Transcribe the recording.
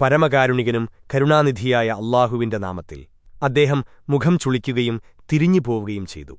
പരമകാരുണികനും കരുണാനിധിയായ അള്ളാഹുവിന്റെ നാമത്തിൽ അദ്ദേഹം മുഖം ചുളിക്കുകയും തിരിഞ്ഞുപോവുകയും ചെയ്തു.